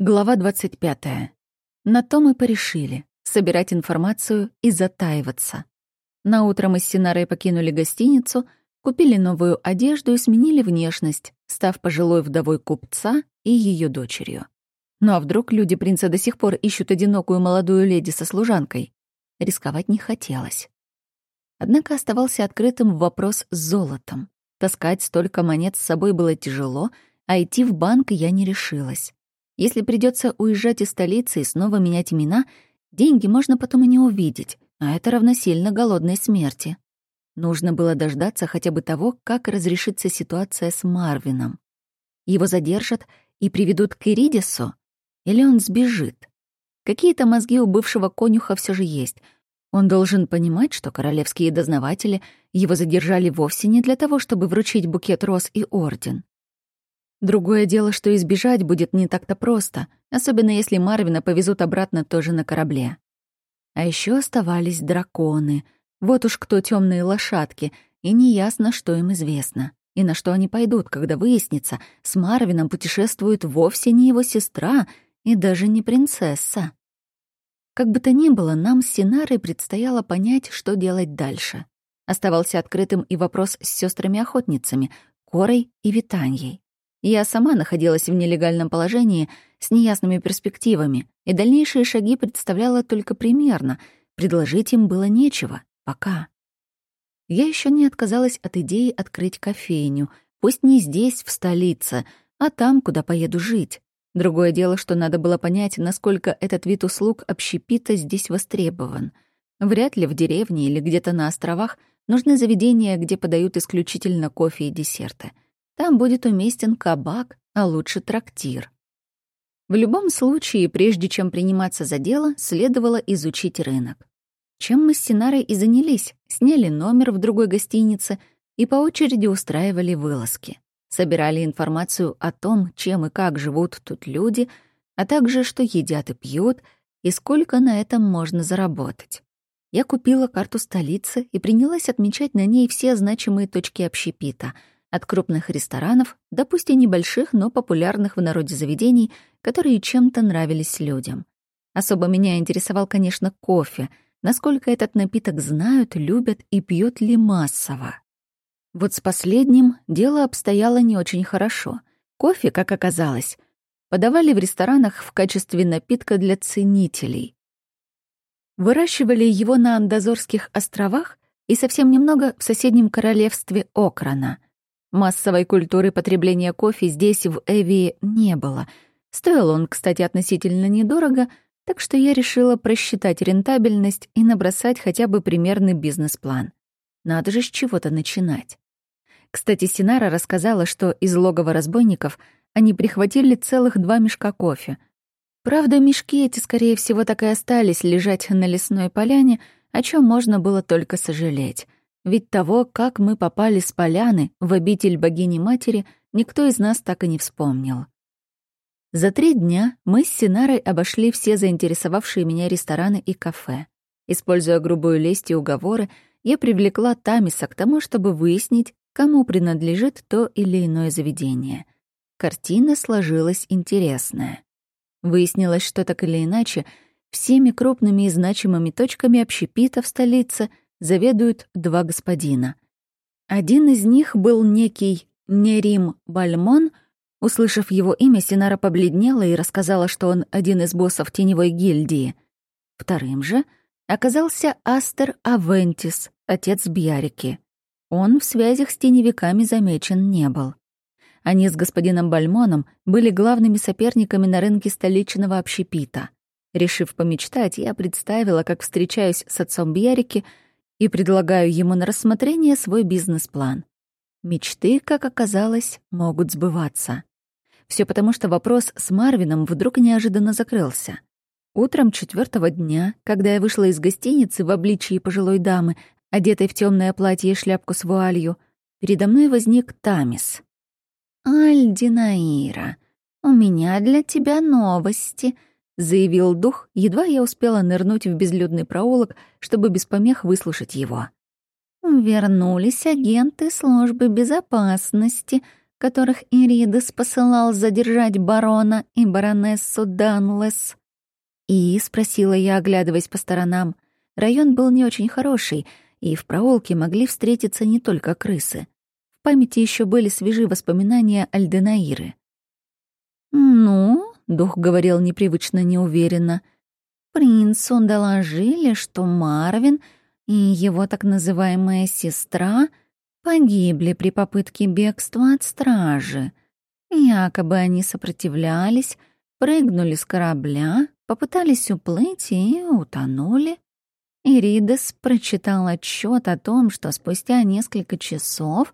Глава 25. На то мы порешили — собирать информацию и затаиваться. На утро мы с Синарой покинули гостиницу, купили новую одежду и сменили внешность, став пожилой вдовой купца и ее дочерью. Ну а вдруг люди принца до сих пор ищут одинокую молодую леди со служанкой? Рисковать не хотелось. Однако оставался открытым вопрос с золотом. Таскать столько монет с собой было тяжело, а идти в банк я не решилась. Если придется уезжать из столицы и снова менять имена, деньги можно потом и не увидеть, а это равносильно голодной смерти. Нужно было дождаться хотя бы того, как разрешится ситуация с Марвином. Его задержат и приведут к Иридису? Или он сбежит? Какие-то мозги у бывшего конюха все же есть. Он должен понимать, что королевские дознаватели его задержали вовсе не для того, чтобы вручить букет роз и орден. Другое дело, что избежать будет не так-то просто, особенно если Марвина повезут обратно тоже на корабле. А еще оставались драконы. Вот уж кто темные лошадки, и неясно, что им известно. И на что они пойдут, когда выяснится, с Марвином путешествует вовсе не его сестра и даже не принцесса. Как бы то ни было, нам с Синарой предстояло понять, что делать дальше. Оставался открытым и вопрос с сестрами охотницами Корой и Витаньей. Я сама находилась в нелегальном положении с неясными перспективами, и дальнейшие шаги представляла только примерно. Предложить им было нечего. Пока. Я еще не отказалась от идеи открыть кофейню, пусть не здесь, в столице, а там, куда поеду жить. Другое дело, что надо было понять, насколько этот вид услуг общепита здесь востребован. Вряд ли в деревне или где-то на островах нужны заведения, где подают исключительно кофе и десерты — там будет уместен кабак, а лучше трактир. В любом случае, прежде чем приниматься за дело, следовало изучить рынок. Чем мы с Синарой и занялись, сняли номер в другой гостинице и по очереди устраивали вылазки. Собирали информацию о том, чем и как живут тут люди, а также что едят и пьют, и сколько на этом можно заработать. Я купила карту столицы и принялась отмечать на ней все значимые точки общепита — от крупных ресторанов до пусть и небольших, но популярных в народе заведений, которые чем-то нравились людям. Особо меня интересовал, конечно, кофе. Насколько этот напиток знают, любят и пьют ли массово. Вот с последним дело обстояло не очень хорошо. Кофе, как оказалось, подавали в ресторанах в качестве напитка для ценителей. Выращивали его на Андазорских островах и совсем немного в соседнем королевстве Окрана — Массовой культуры потребления кофе здесь, в Эвии, не было. Стоил он, кстати, относительно недорого, так что я решила просчитать рентабельность и набросать хотя бы примерный бизнес-план. Надо же с чего-то начинать. Кстати, Синара рассказала, что из логова разбойников они прихватили целых два мешка кофе. Правда, мешки эти, скорее всего, так и остались лежать на лесной поляне, о чем можно было только сожалеть. Ведь того, как мы попали с поляны в обитель богини-матери, никто из нас так и не вспомнил. За три дня мы с Синарой обошли все заинтересовавшие меня рестораны и кафе. Используя грубую лесть и уговоры, я привлекла Тамиса к тому, чтобы выяснить, кому принадлежит то или иное заведение. Картина сложилась интересная. Выяснилось, что так или иначе, всеми крупными и значимыми точками общепита в столице — заведуют два господина. Один из них был некий Нерим Бальмон. Услышав его имя, Синара побледнела и рассказала, что он один из боссов теневой гильдии. Вторым же оказался Астер Авентис, отец Бьярики. Он в связях с теневиками замечен не был. Они с господином Бальмоном были главными соперниками на рынке столичного общепита. Решив помечтать, я представила, как встречаюсь с отцом Бьярики — и предлагаю ему на рассмотрение свой бизнес-план. Мечты, как оказалось, могут сбываться. Все потому, что вопрос с Марвином вдруг неожиданно закрылся. Утром четвертого дня, когда я вышла из гостиницы в обличии пожилой дамы, одетой в темное платье и шляпку с вуалью, передо мной возник Тамис. «Альдинаира, у меня для тебя новости», заявил дух, едва я успела нырнуть в безлюдный проулок, чтобы без помех выслушать его. «Вернулись агенты службы безопасности. которых Иридес посылал задержать барона и баронессу Данлес. «И?» — спросила я, оглядываясь по сторонам. Район был не очень хороший, и в проулке могли встретиться не только крысы. В памяти еще были свежи воспоминания Альденаиры. «Ну?» — дух говорил непривычно неуверенно. «Принцу доложили, что Марвин и его так называемая сестра погибли при попытке бегства от стражи. Якобы они сопротивлялись, прыгнули с корабля, попытались уплыть и утонули. Иридес прочитал отчет о том, что спустя несколько часов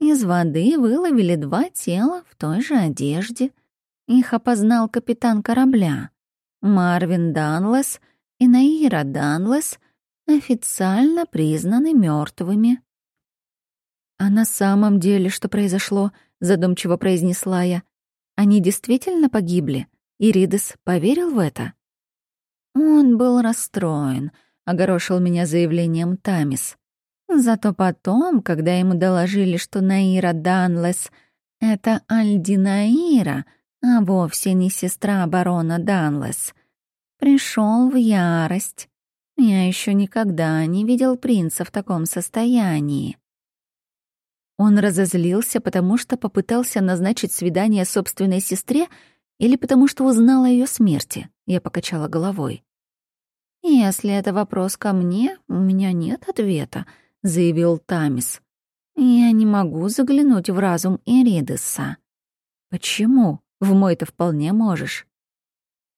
из воды выловили два тела в той же одежде. Их опознал капитан корабля. Марвин Данлес и Наира Данлес официально признаны мертвыми. «А на самом деле что произошло?» — задумчиво произнесла я. «Они действительно погибли?» Иридес поверил в это? Он был расстроен, огорошил меня заявлением Тамис. Зато потом, когда ему доложили, что Наира Данлес — это Альдинаира, а вовсе не сестра барона Данлес, пришел в ярость. Я еще никогда не видел принца в таком состоянии. Он разозлился, потому что попытался назначить свидание собственной сестре или потому что узнал о ее смерти. Я покачала головой. «Если это вопрос ко мне, у меня нет ответа», — заявил Тамис. «Я не могу заглянуть в разум Иридеса». «Почему? В мой-то вполне можешь».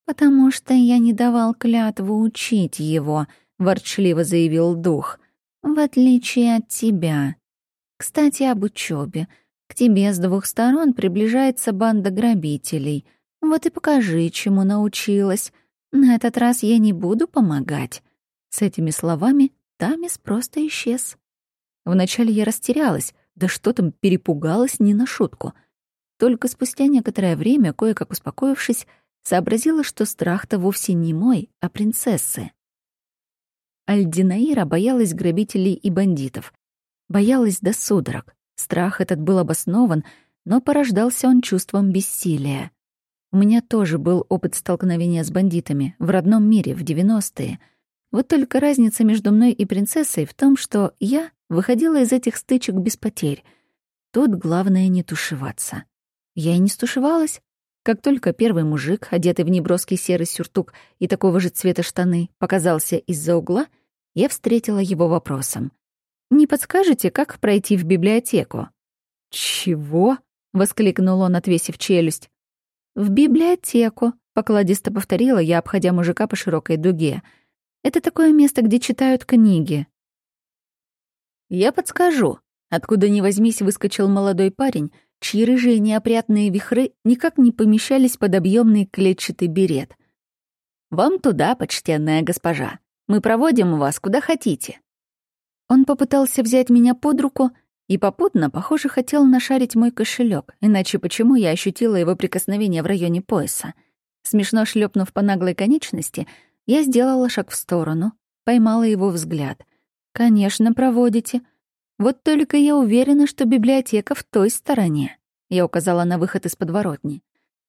«Потому что я не давал клятву учить его», — ворчливо заявил дух, «в отличие от тебя. Кстати, об учебе. К тебе с двух сторон приближается банда грабителей. Вот и покажи, чему научилась. На этот раз я не буду помогать». С этими словами Тамис просто исчез. Вначале я растерялась, да что там, перепугалась не на шутку. Только спустя некоторое время, кое-как успокоившись, сообразила, что страх-то вовсе не мой, а принцессы. Альдинаира боялась грабителей и бандитов. Боялась до судорог. Страх этот был обоснован, но порождался он чувством бессилия. У меня тоже был опыт столкновения с бандитами в родном мире в 90-е. Вот только разница между мной и принцессой в том, что я выходила из этих стычек без потерь. Тут главное не тушеваться. Я и не стушевалась. Как только первый мужик, одетый в неброский серый сюртук и такого же цвета штаны, показался из-за угла, я встретила его вопросом. «Не подскажете, как пройти в библиотеку?» «Чего?» — воскликнул он, отвесив челюсть. «В библиотеку», — покладисто повторила я, обходя мужика по широкой дуге. «Это такое место, где читают книги». «Я подскажу». Откуда ни возьмись выскочил молодой парень, чьи рыжие неопрятные вихры никак не помещались под объемный клетчатый берет. «Вам туда, почтенная госпожа. Мы проводим вас куда хотите». Он попытался взять меня под руку, и попутно, похоже, хотел нашарить мой кошелек, иначе почему я ощутила его прикосновение в районе пояса? Смешно шлепнув по наглой конечности, я сделала шаг в сторону, поймала его взгляд. «Конечно, проводите. Вот только я уверена, что библиотека в той стороне». Я указала на выход из подворотни.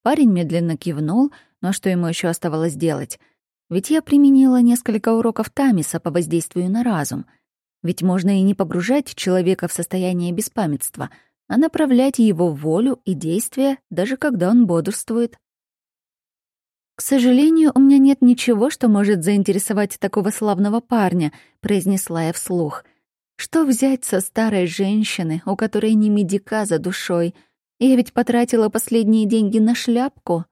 Парень медленно кивнул, но что ему еще оставалось делать? Ведь я применила несколько уроков Тамиса по воздействию на разум — ведь можно и не погружать человека в состояние беспамятства, а направлять его волю и действия, даже когда он бодрствует. «К сожалению, у меня нет ничего, что может заинтересовать такого славного парня», — произнесла я вслух. «Что взять со старой женщины, у которой не медика за душой? Я ведь потратила последние деньги на шляпку».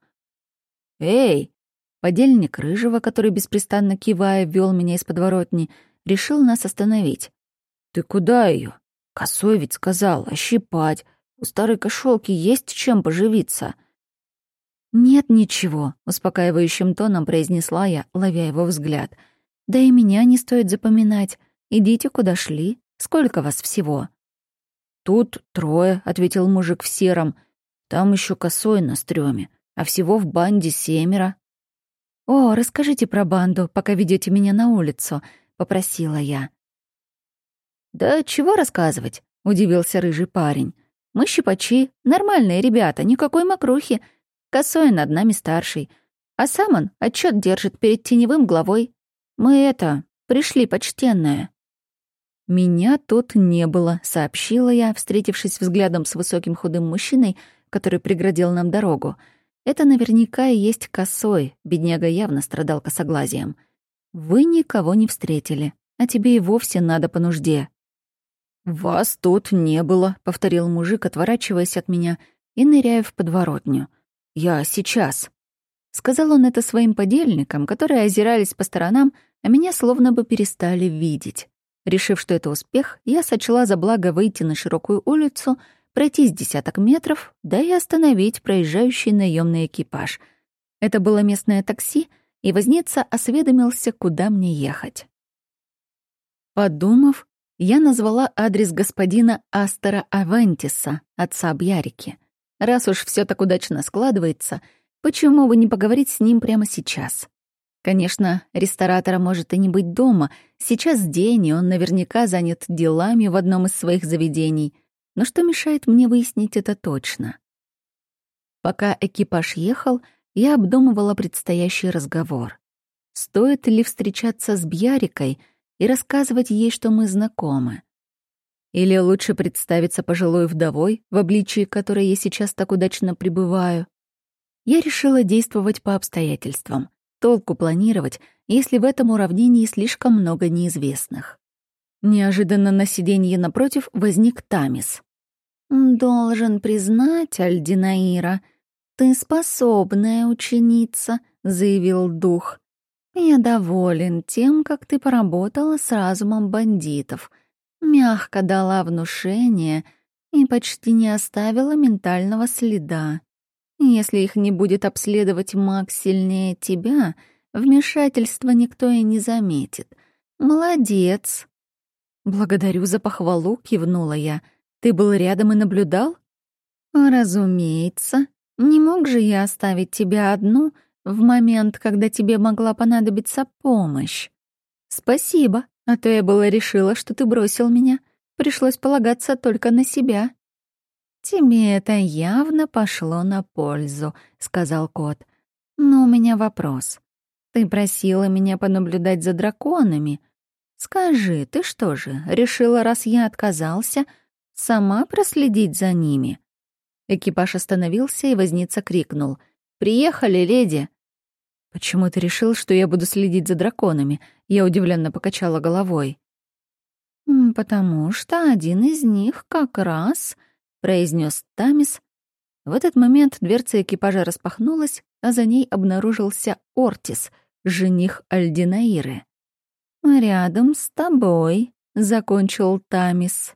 «Эй!» Подельник Рыжего, который беспрестанно кивая, вел меня из подворотни — решил нас остановить. «Ты куда ее? Косой ведь сказал, ощипать. У старой кошелки есть чем поживиться». «Нет ничего», — успокаивающим тоном произнесла я, ловя его взгляд. «Да и меня не стоит запоминать. Идите, куда шли. Сколько вас всего?» «Тут трое», — ответил мужик в сером. «Там еще косой на стреме, а всего в банде семеро». «О, расскажите про банду, пока ведете меня на улицу», попросила я. «Да чего рассказывать?» — удивился рыжий парень. Мы щипачи, нормальные ребята, никакой мокрухи. Косой над нами старший. А сам он отчет держит перед теневым главой. Мы это, пришли, почтенная». «Меня тут не было», — сообщила я, встретившись взглядом с высоким худым мужчиной, который преградил нам дорогу. «Это наверняка и есть косой, бедняга явно страдал косоглазием. Вы никого не встретили, а тебе и вовсе надо по нужде». «Вас тут не было», — повторил мужик, отворачиваясь от меня и ныряя в подворотню. «Я сейчас». Сказал он это своим подельникам, которые озирались по сторонам, а меня словно бы перестали видеть. Решив, что это успех, я сочла за благо выйти на широкую улицу, пройти с десяток метров, да и остановить проезжающий наемный экипаж. Это было местное такси, и возница осведомился, куда мне ехать. Подумав, я назвала адрес господина Астера Авентиса, отца Бьярики. Раз уж все так удачно складывается, почему бы не поговорить с ним прямо сейчас? Конечно, ресторатора может и не быть дома. Сейчас день, и он наверняка занят делами в одном из своих заведений. Но что мешает мне выяснить это точно? Пока экипаж ехал, я обдумывала предстоящий разговор. Стоит ли встречаться с Бьярикой и рассказывать ей, что мы знакомы? Или лучше представиться пожилой вдовой, в обличии которой я сейчас так удачно пребываю? Я решила действовать по обстоятельствам. Толку планировать, если в этом уравнении слишком много неизвестных. Неожиданно на сиденье напротив возник Тамис. «Должен признать, Альдинаира, ты способная ученица», — заявил дух. «Я доволен тем, как ты поработала с разумом бандитов, мягко дала внушение и почти не оставила ментального следа. Если их не будет обследовать маг сильнее тебя, вмешательства никто и не заметит. Молодец. Благодарю за похвалу, кивнула я. Ты был рядом и наблюдал? Разумеется. Не мог же я оставить тебя одну в момент, когда тебе могла понадобиться помощь. Спасибо, а то я была решила, что ты бросил меня. Пришлось полагаться только на себя. «Тебе это явно пошло на пользу», — сказал кот. «Но у меня вопрос. Ты просила меня понаблюдать за драконами. Скажи, ты что же, решила, раз я отказался, сама проследить за ними?» Экипаж остановился, и возница крикнул. «Приехали, леди!» «Почему ты решил, что я буду следить за драконами?» Я удивленно покачала головой. «Потому что один из них как раз — произнес Тамис. В этот момент дверца экипажа распахнулась, а за ней обнаружился Ортис, жених Альдинаиры. «Рядом с тобой», — закончил Тамис.